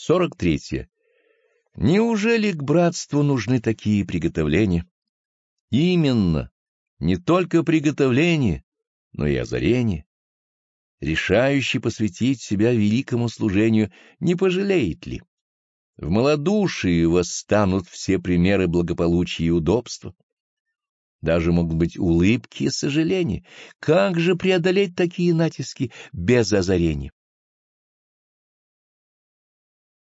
43. Неужели к братству нужны такие приготовления? Именно, не только приготовление, но и озарение. Решающий посвятить себя великому служению не пожалеет ли? В малодушии восстанут все примеры благополучия и удобства. Даже могут быть улыбки и сожаления. Как же преодолеть такие натиски без озарения?